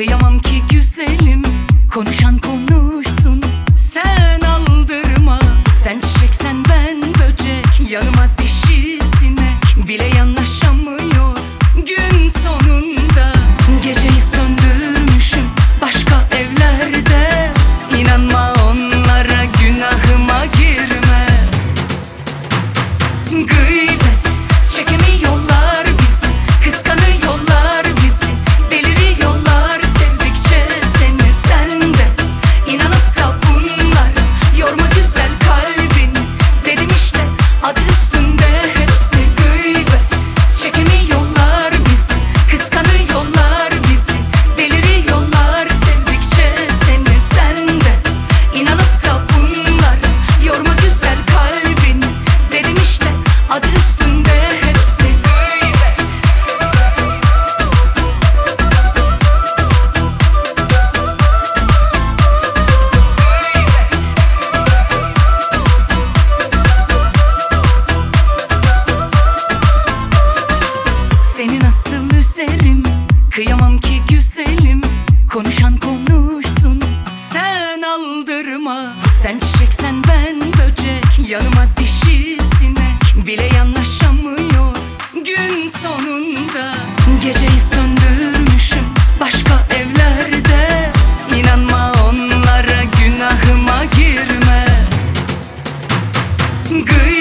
Kıyamam ki güzelim Konuşan konuşsun. Sen aldırma Sen çiçeksen ben böcek. Yanıma dişi sinek Bile yanaşamıyor. Gün sonunda Geceyi söndürmüşüm Başka evlerde. İnanma onlara Günahıma girme. Gıy Adı üstünde hepsi. Evet. Seni nasıl üzerim? Kıyamam ki güzelim. Konuşan konuşsun Sen aldırma. Sen çiçeksen ben böcek Yanıma bile yanaşamıyor. Gün sonunda Geceyi söndürmüşüm başka evlerde. İnanma onlara günahıma girme. Gıy